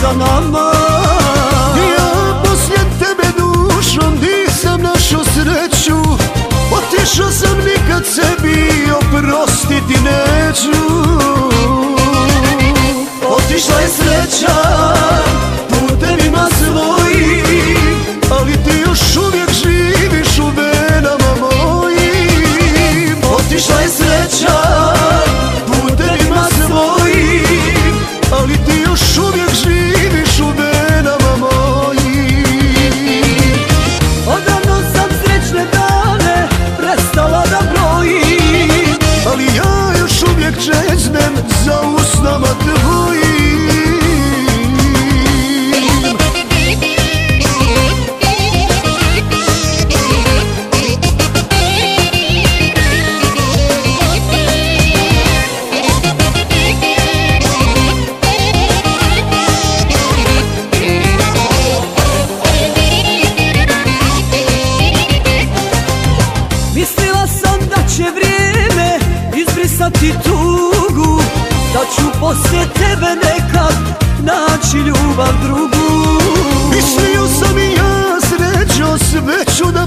sa nama Ja poslije tebe dušom nisam našo sreću. Otišao sam nikad sebi oprostiti neću. Mislila sam da će vrijeme izbrisati tugu Da ću poslije tebe nekad naći ljubav drugu. Mislio sam i ja srećo sve ću da